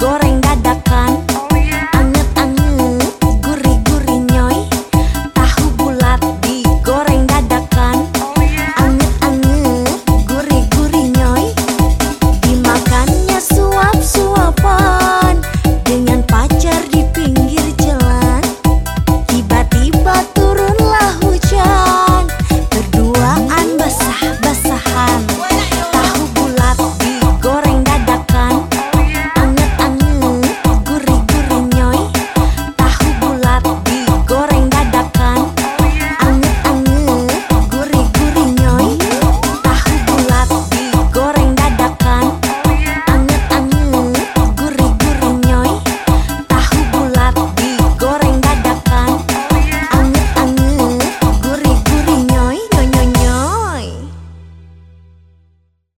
goreng dadakan.